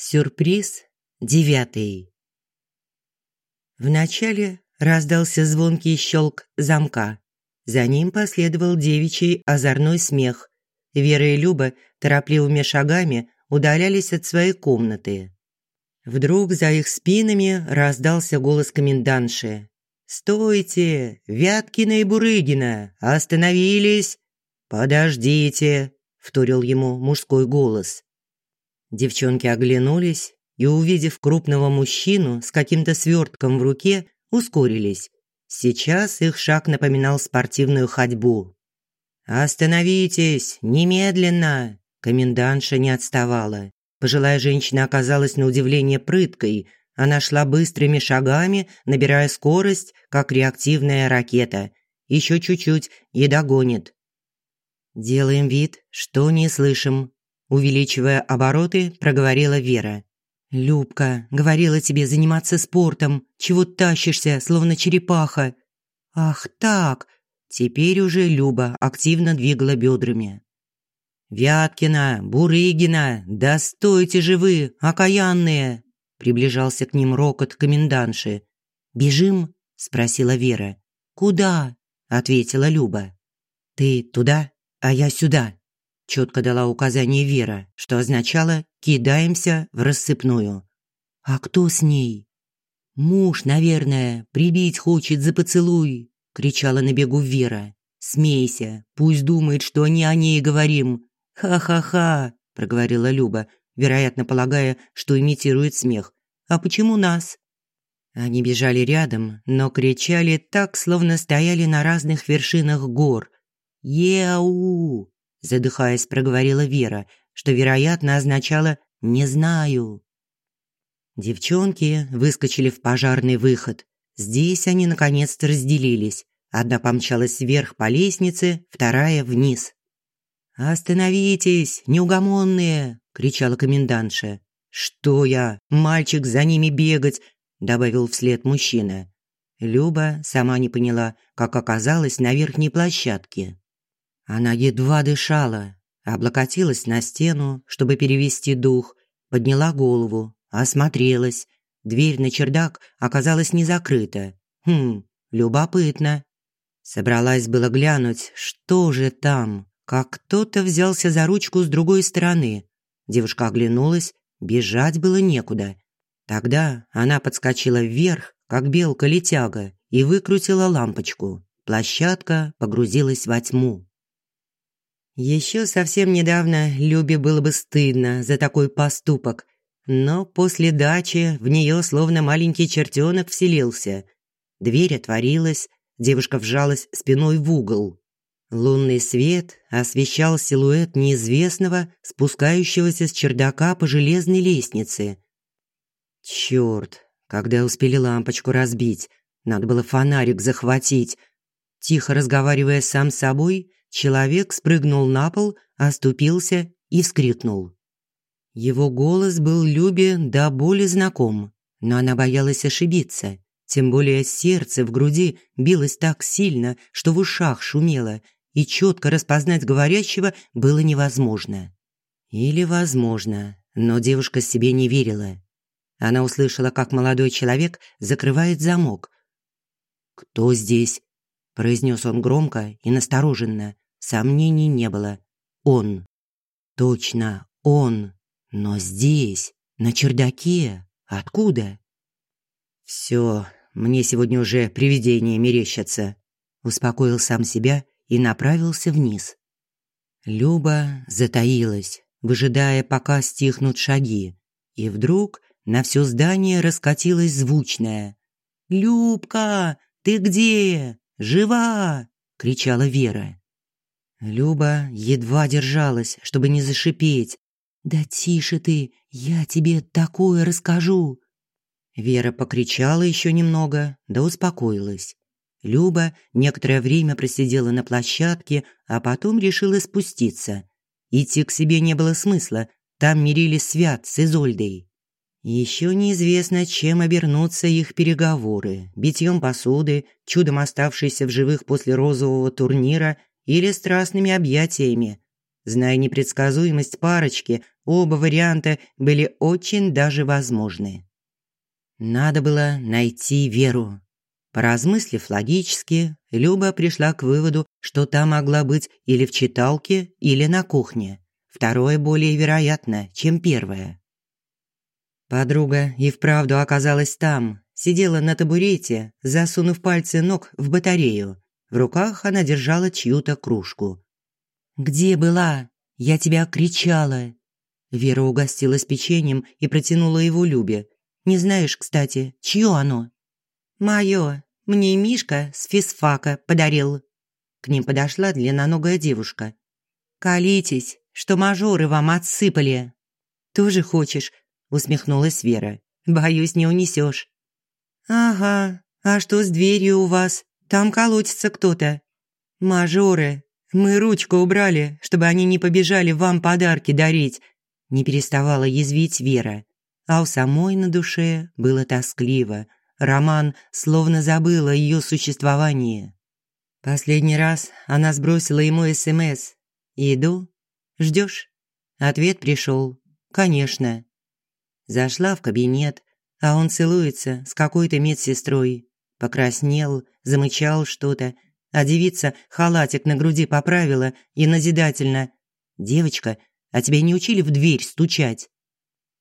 Сюрприз девятый. Вначале раздался звонкий щелк замка. За ним последовал девичий озорной смех. Вера и Люба торопливыми шагами удалялись от своей комнаты. Вдруг за их спинами раздался голос комендантши. «Стойте! Вяткина и Бурыгина! Остановились!» «Подождите!» – вторил ему мужской голос. Девчонки оглянулись и, увидев крупного мужчину с каким-то свертком в руке, ускорились. Сейчас их шаг напоминал спортивную ходьбу. «Остановитесь! Немедленно!» Комендантша не отставала. Пожилая женщина оказалась на удивление прыткой. Она шла быстрыми шагами, набирая скорость, как реактивная ракета. Еще чуть-чуть и догонит. «Делаем вид, что не слышим», увеличивая обороты, проговорила Вера. «Любка, говорила тебе заниматься спортом. Чего тащишься, словно черепаха?» «Ах так!» Теперь уже Люба активно двигала бедрами. «Вяткина, Бурыгина, да стойте же вы, окаянные!» Приближался к ним рокот комендантши. «Бежим?» – спросила Вера. «Куда?» – ответила Люба. «Ты туда, а я сюда», четко дала указание Вера, что означало «кидаемся в рассыпную». «А кто с ней?» «Муж, наверное, прибить хочет за поцелуй», – кричала на бегу Вера. «Смейся, пусть думает, что не о ней говорим». «Ха-ха-ха», – проговорила Люба, вероятно, полагая, что имитирует смех. «А почему нас?» Они бежали рядом, но кричали так, словно стояли на разных вершинах гор. «Еу!» Задыхаясь, проговорила Вера, что, вероятно, означало «не знаю». Девчонки выскочили в пожарный выход. Здесь они наконец-то разделились. Одна помчалась вверх по лестнице, вторая вниз. «Остановитесь, неугомонные!» – кричала комендантша. «Что я? Мальчик за ними бегать!» – добавил вслед мужчина. Люба сама не поняла, как оказалась на верхней площадке. Она едва дышала, облокотилась на стену, чтобы перевести дух, подняла голову, осмотрелась. Дверь на чердак оказалась не закрыта. Хм, любопытно. Собралась было глянуть, что же там, как кто-то взялся за ручку с другой стороны. Девушка оглянулась, бежать было некуда. Тогда она подскочила вверх, как белка-летяга, и выкрутила лампочку. Площадка погрузилась во тьму. Еще совсем недавно Любе было бы стыдно за такой поступок, но после дачи в нее словно маленький чертенок вселился. Дверь отворилась, девушка вжалась спиной в угол. Лунный свет освещал силуэт неизвестного, спускающегося с чердака по железной лестнице. Черт, когда успели лампочку разбить, надо было фонарик захватить. Тихо разговаривая сам с собой, Человек спрыгнул на пол, оступился и вскрикнул. Его голос был Любе до боли знаком, но она боялась ошибиться. Тем более сердце в груди билось так сильно, что в ушах шумело, и четко распознать говорящего было невозможно. Или возможно, но девушка себе не верила. Она услышала, как молодой человек закрывает замок. «Кто здесь?» Произнес он громко и настороженно. Сомнений не было. Он. Точно, он. Но здесь, на чердаке. Откуда? Все, мне сегодня уже привидения мерещатся. Успокоил сам себя и направился вниз. Люба затаилась, выжидая, пока стихнут шаги. И вдруг на все здание раскатилось звучное. «Любка, ты где? Жива!» – кричала Вера. Люба едва держалась, чтобы не зашипеть. «Да тише ты, я тебе такое расскажу!» Вера покричала еще немного, да успокоилась. Люба некоторое время просидела на площадке, а потом решила спуститься. Идти к себе не было смысла, там мирились Свят с Изольдой. Еще неизвестно, чем обернутся их переговоры. Битьем посуды, чудом оставшейся в живых после розового турнира или страстными объятиями. Зная непредсказуемость парочки, оба варианта были очень даже возможны. Надо было найти Веру. Поразмыслив логически, Люба пришла к выводу, что та могла быть или в читалке, или на кухне. Второе более вероятно, чем первое. Подруга и вправду оказалась там, сидела на табурете, засунув пальцы ног в батарею. В руках она держала чью-то кружку. «Где была? Я тебя кричала!» Вера угостилась печеньем и протянула его Любе. «Не знаешь, кстати, чье оно?» «Моё. Мне Мишка с физфака подарил». К ним подошла длинноногая девушка. «Колитесь, что мажоры вам отсыпали». «Тоже хочешь?» – усмехнулась Вера. «Боюсь, не унесешь». «Ага. А что с дверью у вас? Там колотится кто-то». «Мажоры. Мы ручку убрали, чтобы они не побежали вам подарки дарить». Не переставала язвить Вера. А у самой на душе было тоскливо – Роман словно забыл о ее существовании. Последний раз она сбросила ему СМС. «Иду? Ждешь?» Ответ пришел. «Конечно». Зашла в кабинет, а он целуется с какой-то медсестрой. Покраснел, замычал что-то, а девица халатик на груди поправила и назидательно. «Девочка, а тебя не учили в дверь стучать?»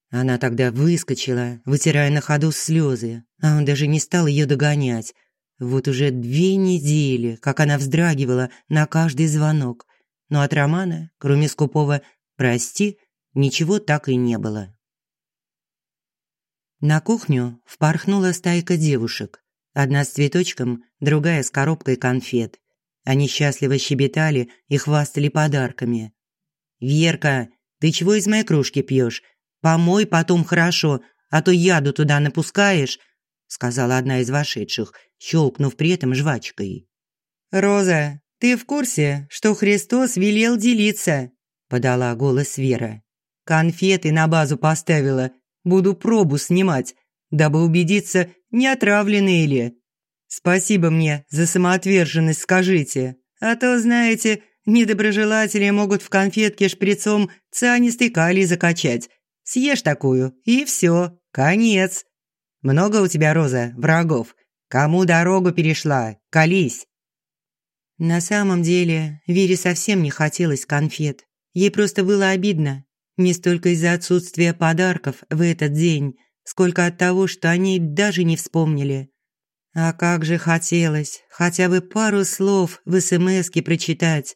Она тогда выскочила, вытирая на ходу слезы, а он даже не стал ее догонять. Вот уже две недели, как она вздрагивала на каждый звонок. Но от Романа, кроме скупого «прости», ничего так и не было. На кухню впорхнула стайка девушек. Одна с цветочком, другая с коробкой конфет. Они счастливо щебетали и хвастали подарками. «Верка, ты чего из моей кружки пьешь? Помой потом хорошо, а то яду туда напускаешь», сказала одна из вошедших, щелкнув при этом жвачкой. «Роза, ты в курсе, что Христос велел делиться?» подала голос Вера. «Конфеты на базу поставила. Буду пробу снимать, дабы убедиться, не отравленные ли. Спасибо мне за самоотверженность, скажите. А то, знаете, недоброжелатели могут в конфетке шприцом цианистый калий закачать, Съешь такую, и все, конец. Много у тебя, Роза, врагов. Кому дорогу перешла, колись. На самом деле, Вере совсем не хотелось конфет. Ей просто было обидно. Не столько из-за отсутствия подарков в этот день, сколько от того, что они даже не вспомнили. А как же хотелось хотя бы пару слов в СМСке прочитать.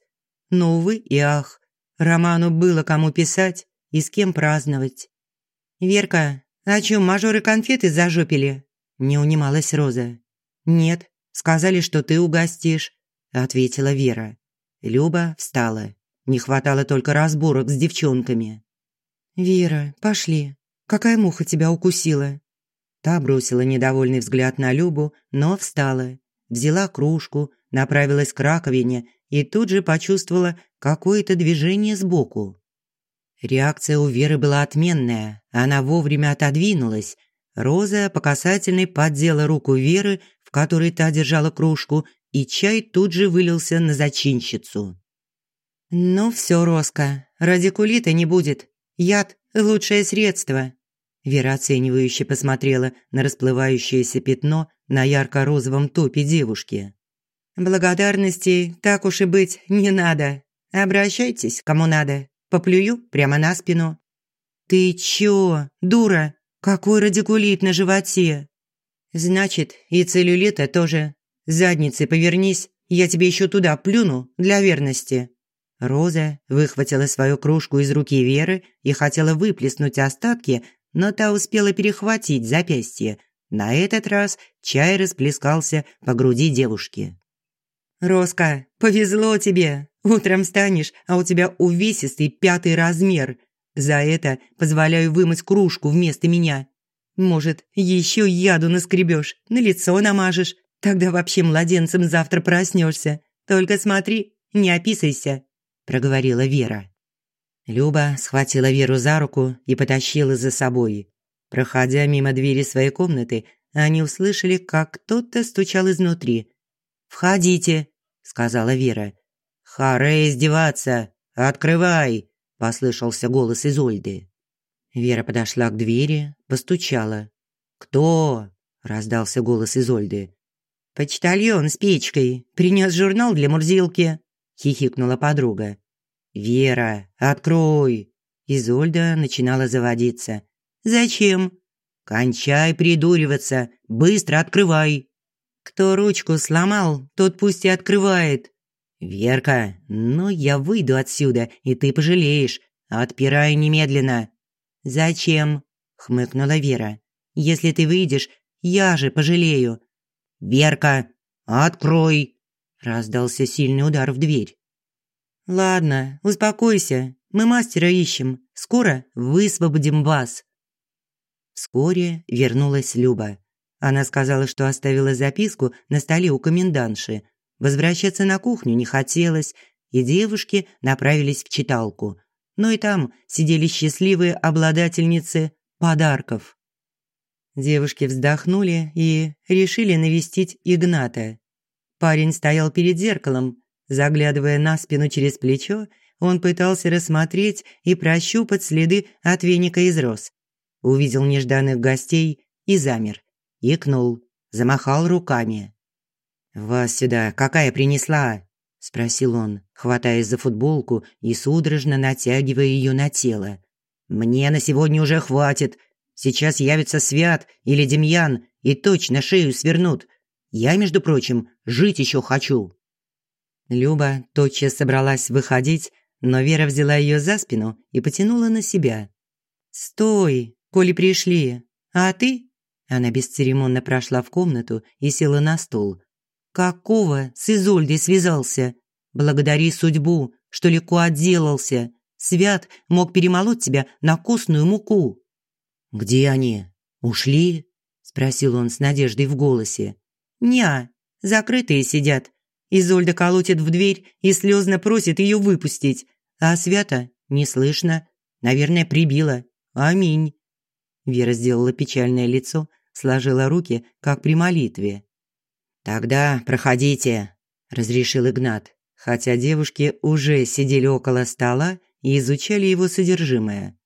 Но, увы и ах, Роману было кому писать, и с кем праздновать. «Верка, а чё, мажоры конфеты зажопили?» – не унималась Роза. «Нет, сказали, что ты угостишь», – ответила Вера. Люба встала. Не хватало только разборок с девчонками. «Вера, пошли. Какая муха тебя укусила?» Та бросила недовольный взгляд на Любу, но встала. Взяла кружку, направилась к раковине и тут же почувствовала какое-то движение сбоку. Реакция у Веры была отменная. Она вовремя отодвинулась. Роза по касательной поддела руку Веры, в которой та держала кружку, и чай тут же вылился на зачинщицу. «Ну все, Роска, радикулита не будет. Яд – лучшее средство». Вера оценивающе посмотрела на расплывающееся пятно на ярко-розовом топе девушки. «Благодарности, так уж и быть, не надо. Обращайтесь, кому надо. Поплюю прямо на спину. «Ты чё, дура? Какой радикулит на животе?» «Значит, и целлюлита тоже. Задницей повернись, я тебе еще туда плюну для верности». Роза выхватила свою кружку из руки Веры и хотела выплеснуть остатки, но та успела перехватить запястье. На этот раз чай расплескался по груди девушки. «Роска, повезло тебе. Утром встанешь, а у тебя увесистый пятый размер. За это позволяю вымыть кружку вместо меня. Может, еще яду наскребешь, на лицо намажешь. Тогда вообще младенцем завтра проснешься. Только смотри, не описайся», – проговорила Вера. Люба схватила Веру за руку и потащила за собой. Проходя мимо двери своей комнаты, они услышали, как кто-то стучал изнутри. «Входите», – сказала Вера. «Харе издеваться! Открывай!» – послышался голос Изольды. Вера подошла к двери, постучала. «Кто?» – раздался голос Изольды. «Почтальон с печкой принес журнал для Мурзилки», – хихикнула подруга. «Вера, открой!» Изольда начинала заводиться. «Зачем?» «Кончай придуриваться! Быстро открывай!» «Кто ручку сломал, тот пусть и открывает!» «Верка, ну я выйду отсюда, и ты пожалеешь. Отпирай немедленно!» «Зачем?» – хмыкнула Вера. «Если ты выйдешь, я же пожалею». «Верка, открой!» – раздался сильный удар в дверь. «Ладно, успокойся. Мы мастера ищем. Скоро высвободим вас». Вскоре вернулась Люба. Она сказала, что оставила записку на столе у комендантши. Возвращаться на кухню не хотелось, и девушки направились в читалку – но и там сидели счастливые обладательницы подарков. Девушки вздохнули и решили навестить Игната. Парень стоял перед зеркалом, заглядывая на спину через плечо, он пытался рассмотреть и прощупать следы от веника из роз. Увидел нежданных гостей и замер. Икнул, замахал руками. «Вас сюда какая принесла?» – спросил он, хватаясь за футболку и судорожно натягивая ее на тело. «Мне на сегодня уже хватит. Сейчас явится Свят или Демьян и точно шею свернут. Я, между прочим, жить еще хочу». Люба тотчас собралась выходить, но Вера взяла ее за спину и потянула на себя. «Стой, коли пришли. А ты?» Она бесцеремонно прошла в комнату и села на стул, Какого с Изольдой связался? Благодари судьбу, что легко отделался. Свят мог перемолоть тебя на костную муку. Где они? Ушли? спросил он с надеждой в голосе. Ня, закрытые сидят. Изольда колотит в дверь и слезно просит ее выпустить, а Свята не слышно. Наверное, прибила. Аминь. Вера сделала печальное лицо, сложила руки, как при молитве. «Тогда проходите», – разрешил Игнат, хотя девушки уже сидели около стола и изучали его содержимое.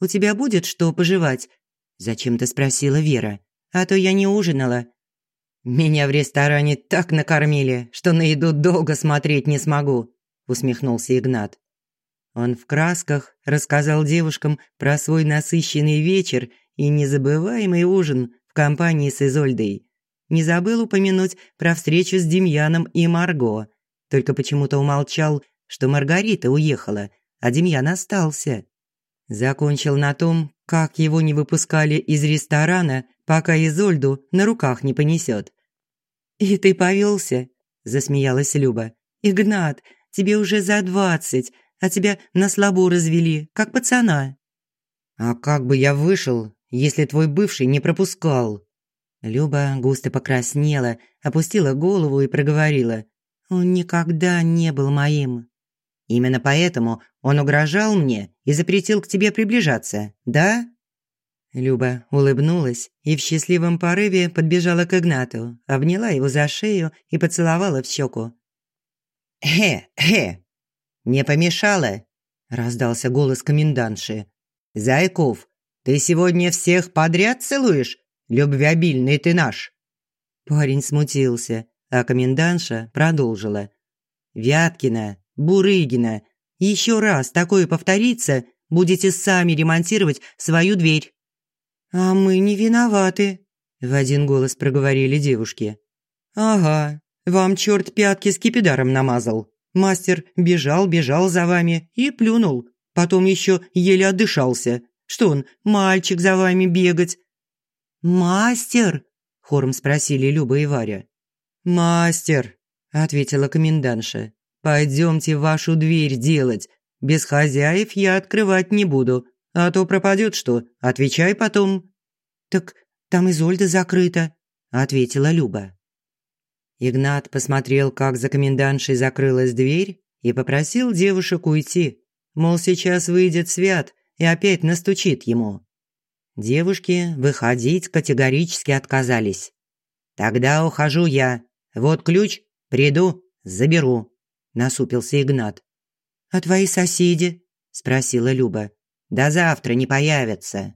«У тебя будет что пожевать?» – зачем-то спросила Вера. «А то я не ужинала». «Меня в ресторане так накормили, что на еду долго смотреть не смогу», – усмехнулся Игнат. Он в красках рассказал девушкам про свой насыщенный вечер и незабываемый ужин в компании с Изольдой. Не забыл упомянуть про встречу с Демьяном и Марго. Только почему-то умолчал, что Маргарита уехала, а Демьян остался. Закончил на том, как его не выпускали из ресторана, пока Изольду на руках не понесет. «И ты повелся?» – засмеялась Люба. «Игнат, тебе уже за двадцать, а тебя на слабо развели, как пацана». «А как бы я вышел, если твой бывший не пропускал?» Люба густо покраснела, опустила голову и проговорила. «Он никогда не был моим». «Именно поэтому он угрожал мне и запретил к тебе приближаться, да?» Люба улыбнулась и в счастливом порыве подбежала к Игнату, обняла его за шею и поцеловала в щеку. «Хе-хе! Не помешало?» – раздался голос комендантши. «Зайков, ты сегодня всех подряд целуешь? Любвеобильный ты наш!» Парень смутился, а комендантша продолжила. «Вяткина, Бурыгина, еще раз такое повторится, будете сами ремонтировать свою дверь». «А мы не виноваты», – в один голос проговорили девушки. «Ага, вам черт пятки с кипидаром намазал. Мастер бежал, бежал за вами и плюнул. Потом еще еле отдышался. Что он, мальчик за вами бегать, «Мастер?» – хором спросили Люба и Варя. «Мастер», – ответила комендантша. «Пойдемте вашу дверь делать. Без хозяев я открывать не буду. А то пропадет что, отвечай потом». «Так там Изольда закрыта», – ответила Люба. Игнат посмотрел, как за комендантшей закрылась дверь, и попросил девушек уйти. Мол, сейчас выйдет Свят и опять настучит ему. Девушки выходить категорически отказались. «Тогда ухожу я. Вот ключ, приду, заберу», – насупился Игнат. «А твои соседи?» – спросила Люба. «До завтра не появятся».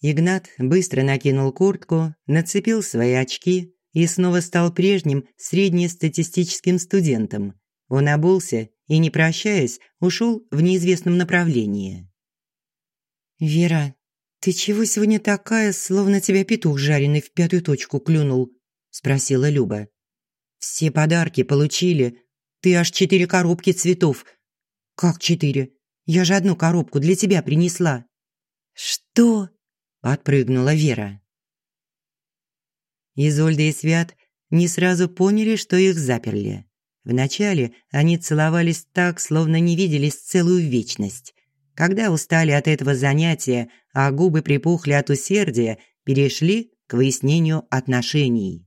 Игнат быстро накинул куртку, нацепил свои очки и снова стал прежним среднестатистическим студентом. Он обулся и, не прощаясь, ушел в неизвестном направлении. «Вера, ты чего сегодня такая, словно тебя петух жареный в пятую точку клюнул?» – спросила Люба. «Все подарки получили. Ты аж четыре коробки цветов». «Как четыре? Я же одну коробку для тебя принесла». «Что?» – подпрыгнула Вера. Изольда и Свят не сразу поняли, что их заперли. Вначале они целовались так, словно не виделись целую вечность. Когда устали от этого занятия, а губы припухли от усердия, перешли к выяснению отношений.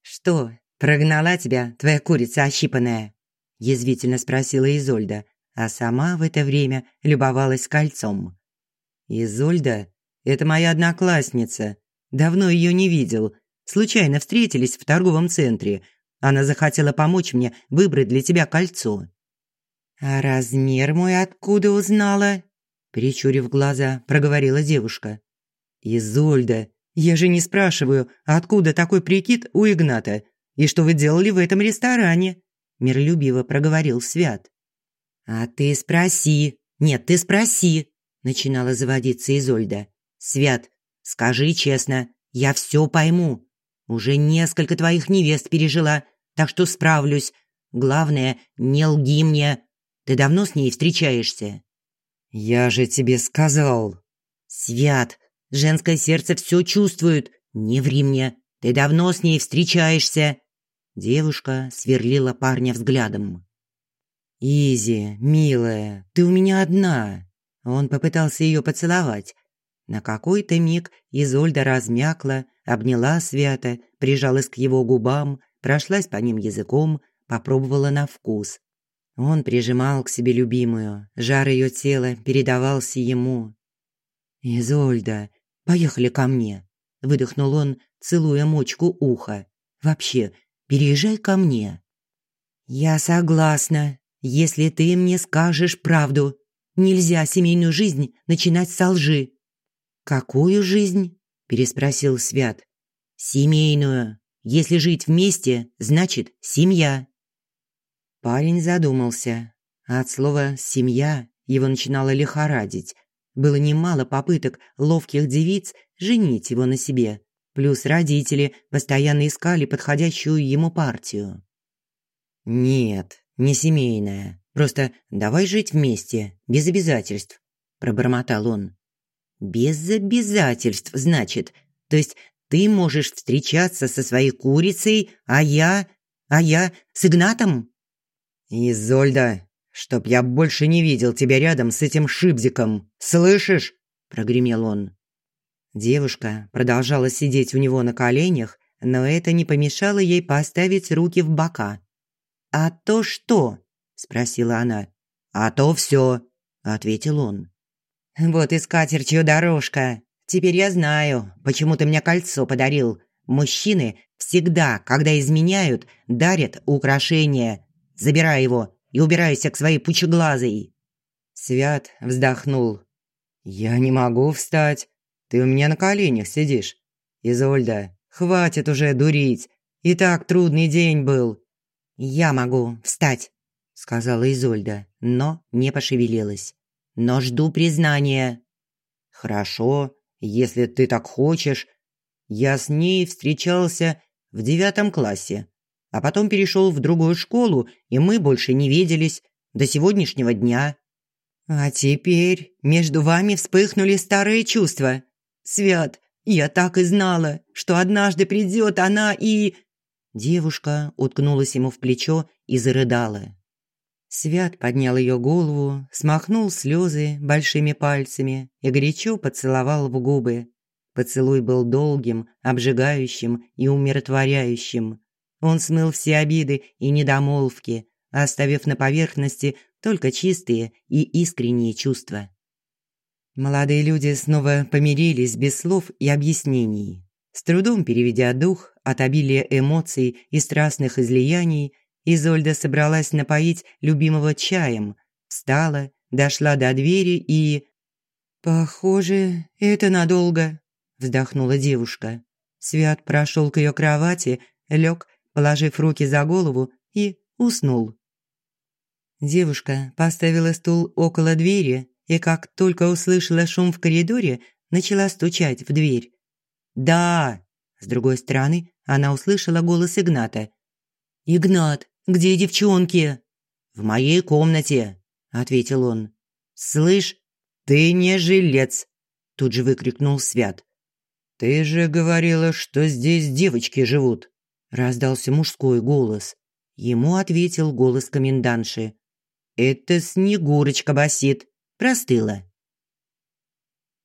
«Что, прогнала тебя твоя курица ощипанная?» – язвительно спросила Изольда, а сама в это время любовалась кольцом. «Изольда – это моя одноклассница. Давно ее не видел. Случайно встретились в торговом центре. Она захотела помочь мне выбрать для тебя кольцо». «А размер мой откуда узнала?» Причурив глаза, проговорила девушка. «Изольда, я же не спрашиваю, откуда такой прикид у Игната и что вы делали в этом ресторане?» Миролюбиво проговорил Свят. «А ты спроси. Нет, ты спроси», начинала заводиться Изольда. «Свят, скажи честно, я все пойму. Уже несколько твоих невест пережила, так что справлюсь. Главное, не лги мне. Ты давно с ней встречаешься?» «Я же тебе сказал». «Свят, женское сердце все чувствует. Не ври мне. Ты давно с ней встречаешься». Девушка сверлила парня взглядом. «Изи, милая, ты у меня одна». Он попытался ее поцеловать. На какой-то миг Изольда размякла, обняла Свята, прижалась к его губам, прошлась по ним языком, попробовала на вкус. Он прижимал к себе любимую, жар ее тела передавался ему. «Изольда, поехали ко мне», – выдохнул он, целуя мочку уха. «Вообще, переезжай ко мне». «Я согласна, если ты мне скажешь правду. Нельзя семейную жизнь начинать со лжи». «Какую жизнь?» переспросил Свят. Семейную. Если жить вместе, значит, семья. Парень задумался. От слова семья его начинало лихорадить. Было немало попыток ловких девиц женить его на себе. Плюс родители постоянно искали подходящую ему партию. Нет, не семейная. Просто давай жить вместе, без обязательств, пробормотал он. Без обязательств, значит. То есть ты можешь встречаться со своей курицей, а я... а я с Игнатом? Изольда, чтоб я больше не видел тебя рядом с этим шибзиком. Слышишь? Прогремел он. Девушка продолжала сидеть у него на коленях, но это не помешало ей поставить руки в бока. «А то что?» – спросила она. «А то все», – ответил он. «Вот и скатертью дорожка. Теперь я знаю, почему ты мне кольцо подарил. Мужчины всегда, когда изменяют, дарят украшения. Забирай его и убирайся к своей пучеглазой». Свят вздохнул. «Я не могу встать. Ты у меня на коленях сидишь. Изольда, хватит уже дурить. И так трудный день был». «Я могу встать», – сказала Изольда, но не пошевелилась но жду признания». «Хорошо, если ты так хочешь. Я с ней встречался в девятом классе, а потом перешел в другую школу, и мы больше не виделись до сегодняшнего дня». «А теперь между вами вспыхнули старые чувства. Свят, я так и знала, что однажды придет она и...» Девушка уткнулась ему в плечо и зарыдала. Свят поднял ее голову, смахнул слезы большими пальцами и горячо поцеловал в губы. Поцелуй был долгим, обжигающим и умиротворяющим. Он смыл все обиды и недомолвки, оставив на поверхности только чистые и искренние чувства. Молодые люди снова помирились без слов и объяснений. С трудом переведя дух от обилия эмоций и страстных излияний, Изольда собралась напоить любимого чаем, встала, дошла до двери и... «Похоже, это надолго», – вздохнула девушка. Свят прошел к ее кровати, лег, положив руки за голову и уснул. Девушка поставила стул около двери и, как только услышала шум в коридоре, начала стучать в дверь. «Да!» С другой стороны она услышала голос Игната. «Игнат, где девчонки?» «В моей комнате», – ответил он. «Слышь, ты не жилец!» – тут же выкрикнул Свят. «Ты же говорила, что здесь девочки живут!» – раздался мужской голос. Ему ответил голос комендантши. «Это Снегурочка басит. Простыла».